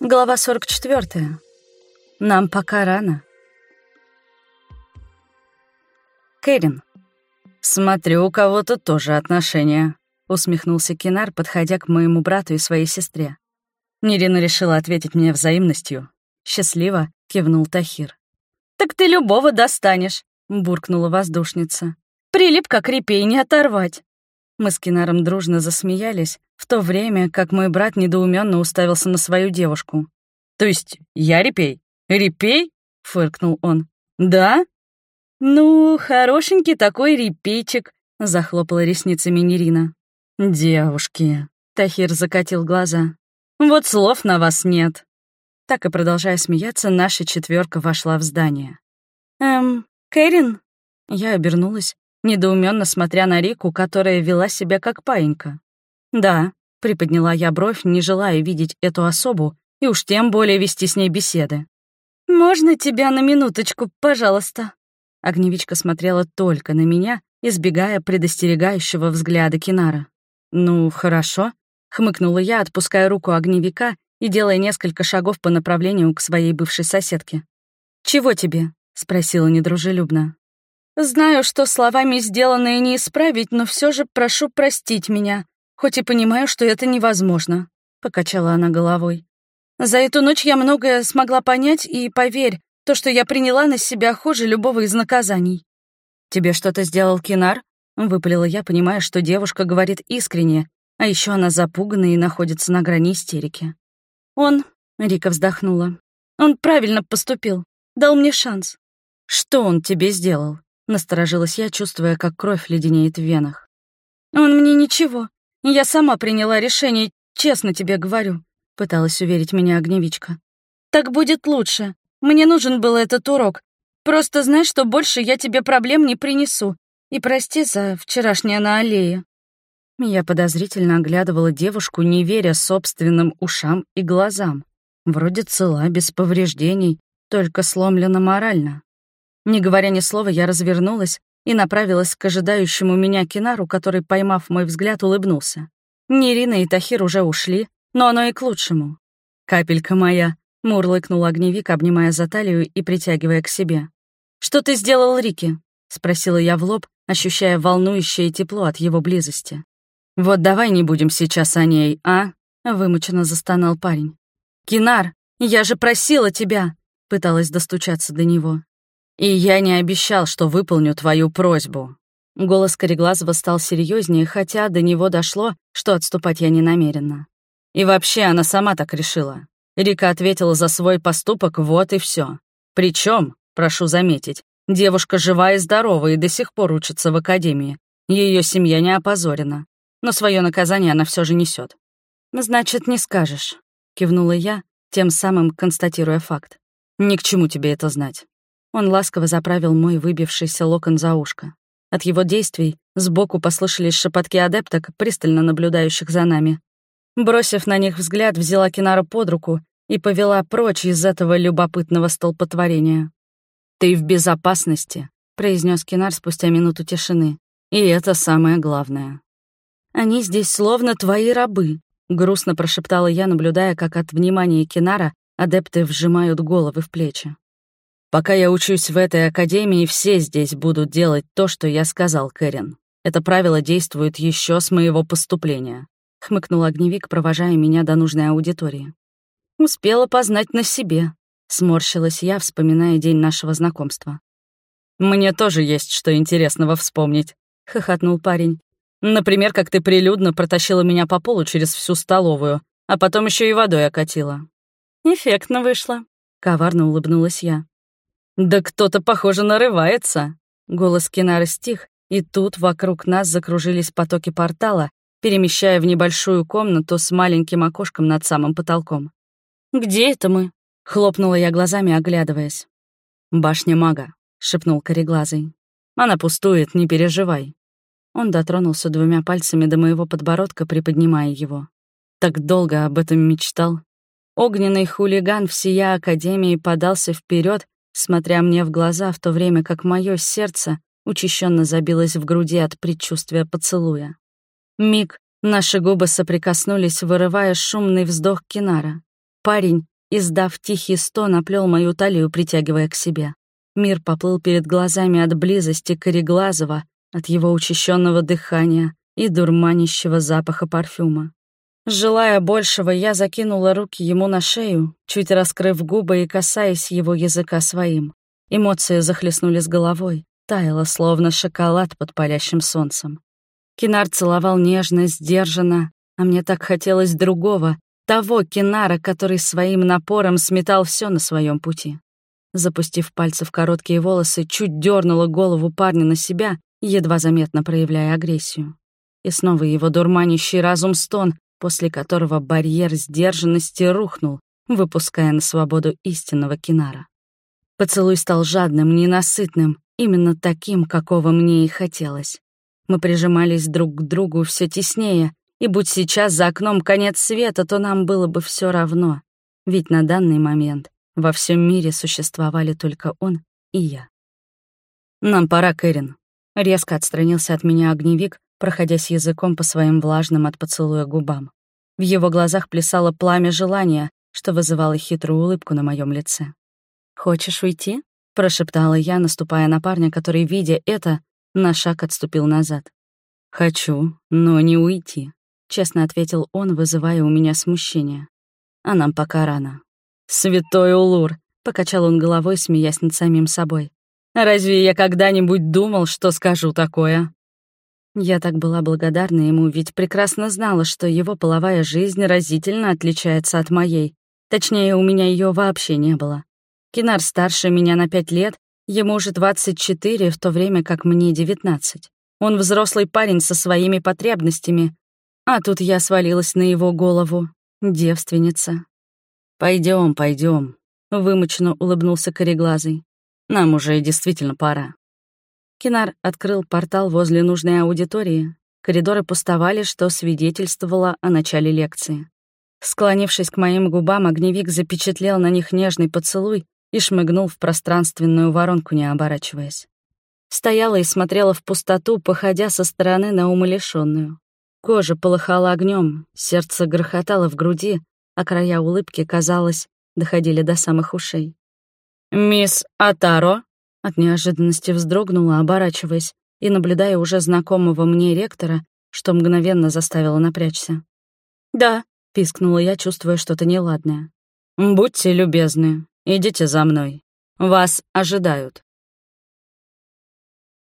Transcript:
Глава 44. Нам пока рано. Кэрин. «Смотрю, у кого-то тоже отношения», — усмехнулся Кинар, подходя к моему брату и своей сестре. Нерина решила ответить мне взаимностью. Счастливо кивнул Тахир. «Так ты любого достанешь», — буркнула воздушница. «Прилип, как репей, не оторвать». Мы с Кинаром дружно засмеялись, в то время как мой брат недоуменно уставился на свою девушку. «То есть я репей? Репей?» — фыркнул он. «Да?» «Ну, хорошенький такой репейчик», — захлопала ресницами Нерина. «Девушки», — Тахир закатил глаза. «Вот слов на вас нет». Так и продолжая смеяться, наша четверка вошла в здание. «Эм, Кэрин?» Я обернулась, недоуменно смотря на Рику, которая вела себя как паинька. «Да», — приподняла я бровь, не желая видеть эту особу, и уж тем более вести с ней беседы. «Можно тебя на минуточку, пожалуйста?» Огневичка смотрела только на меня, избегая предостерегающего взгляда Кинара. «Ну, хорошо», — хмыкнула я, отпуская руку огневика и делая несколько шагов по направлению к своей бывшей соседке. «Чего тебе?» — спросила недружелюбно. «Знаю, что словами сделанное не исправить, но все же прошу простить меня, хоть и понимаю, что это невозможно», — покачала она головой. «За эту ночь я многое смогла понять, и, поверь, то, что я приняла на себя, хуже любого из наказаний». «Тебе что-то сделал Кинар?» — выпалила я, понимая, что девушка говорит искренне, а еще она запугана и находится на грани истерики. «Он...» — Рика вздохнула. «Он правильно поступил. Дал мне шанс». «Что он тебе сделал?» Насторожилась я, чувствуя, как кровь леденеет в венах. «Он мне ничего. Я сама приняла решение, честно тебе говорю», — пыталась уверить меня огневичка. «Так будет лучше. Мне нужен был этот урок. Просто знай, что больше я тебе проблем не принесу. И прости за вчерашнее на аллее». Я подозрительно оглядывала девушку, не веря собственным ушам и глазам. Вроде цела, без повреждений, только сломлена морально. Не говоря ни слова, я развернулась и направилась к ожидающему меня Кинару, который, поймав мой взгляд, улыбнулся. Нерина и Тахир уже ушли, но оно и к лучшему. «Капелька моя», — мурлыкнул огневик, обнимая за талию и притягивая к себе. «Что ты сделал Рике?» — спросила я в лоб, ощущая волнующее тепло от его близости. «Вот давай не будем сейчас о ней, а?» — вымученно застонал парень. «Кинар, я же просила тебя!» — пыталась достучаться до него. «И я не обещал, что выполню твою просьбу». Голос Кореглазова стал серьезнее, хотя до него дошло, что отступать я не намерена. И вообще она сама так решила. Рика ответила за свой поступок, вот и все. Причем, прошу заметить, девушка жива и здорова и до сих пор учится в академии. Ее семья не опозорена. Но свое наказание она все же несет. «Значит, не скажешь», — кивнула я, тем самым констатируя факт. «Ни к чему тебе это знать. Он ласково заправил мой выбившийся локон за ушко. От его действий сбоку послышались шепотки адепток, пристально наблюдающих за нами. Бросив на них взгляд, взяла Кинара под руку и повела прочь из этого любопытного столпотворения. «Ты в безопасности», — произнес Кинар спустя минуту тишины. «И это самое главное». «Они здесь словно твои рабы», — грустно прошептала я, наблюдая, как от внимания Кинара адепты вжимают головы в плечи. Пока я учусь в этой академии, все здесь будут делать то, что я сказал, Кэрин. Это правило действует еще с моего поступления», — хмыкнул огневик, провожая меня до нужной аудитории. «Успела познать на себе», — сморщилась я, вспоминая день нашего знакомства. «Мне тоже есть что интересного вспомнить», — хохотнул парень. «Например, как ты прилюдно протащила меня по полу через всю столовую, а потом еще и водой окатила». «Эффектно вышло», — коварно улыбнулась я. «Да кто-то, похоже, нарывается!» Голос Кинара стих, и тут вокруг нас закружились потоки портала, перемещая в небольшую комнату с маленьким окошком над самым потолком. «Где это мы?» — хлопнула я глазами, оглядываясь. «Башня мага», — шепнул кореглазый. «Она пустует, не переживай». Он дотронулся двумя пальцами до моего подбородка, приподнимая его. Так долго об этом мечтал. Огненный хулиган всея Академии подался вперед смотря мне в глаза, в то время как мое сердце учащенно забилось в груди от предчувствия поцелуя. Миг наши губы соприкоснулись, вырывая шумный вздох Кинара. парень, издав тихий стон, оплел мою талию, притягивая к себе. Мир поплыл перед глазами от близости Кореглазова, от его учащенного дыхания и дурманящего запаха парфюма. Желая большего, я закинула руки ему на шею, чуть раскрыв губы и касаясь его языка своим. Эмоции захлестнули с головой, таяло, словно шоколад под палящим солнцем. Кинар целовал нежно, сдержанно, а мне так хотелось другого, того Кинара, который своим напором сметал все на своем пути. Запустив пальцы в короткие волосы, чуть дернула голову парня на себя, едва заметно проявляя агрессию. И снова его дурманящий разум стон, после которого барьер сдержанности рухнул, выпуская на свободу истинного Кинара. Поцелуй стал жадным, ненасытным, именно таким, какого мне и хотелось. Мы прижимались друг к другу все теснее, и будь сейчас за окном конец света, то нам было бы все равно. Ведь на данный момент во всем мире существовали только он и я. «Нам пора, Кэрин», — резко отстранился от меня огневик, проходясь языком по своим влажным от поцелуя губам. В его глазах плясало пламя желания, что вызывало хитрую улыбку на моем лице. «Хочешь уйти?» — прошептала я, наступая на парня, который, видя это, на шаг отступил назад. «Хочу, но не уйти», — честно ответил он, вызывая у меня смущение. «А нам пока рано. «Святой Улур!» — покачал он головой, смеясь над самим собой. «Разве я когда-нибудь думал, что скажу такое?» Я так была благодарна ему, ведь прекрасно знала, что его половая жизнь разительно отличается от моей. Точнее, у меня ее вообще не было. Кинар старше меня на пять лет, ему уже 24, в то время как мне 19. Он взрослый парень со своими потребностями, а тут я свалилась на его голову. Девственница. Пойдем, пойдем, вымученно улыбнулся кореглазый. Нам уже действительно пора. Кинар открыл портал возле нужной аудитории. Коридоры пустовали, что свидетельствовало о начале лекции. Склонившись к моим губам, огневик запечатлел на них нежный поцелуй и шмыгнул в пространственную воронку, не оборачиваясь. Стояла и смотрела в пустоту, походя со стороны на умалишенную. Кожа полыхала огнем, сердце грохотало в груди, а края улыбки, казалось, доходили до самых ушей. «Мисс Атаро?» От неожиданности вздрогнула, оборачиваясь, и наблюдая уже знакомого мне ректора, что мгновенно заставило напрячься. «Да», — пискнула я, чувствуя что-то неладное. «Будьте любезны, идите за мной. Вас ожидают».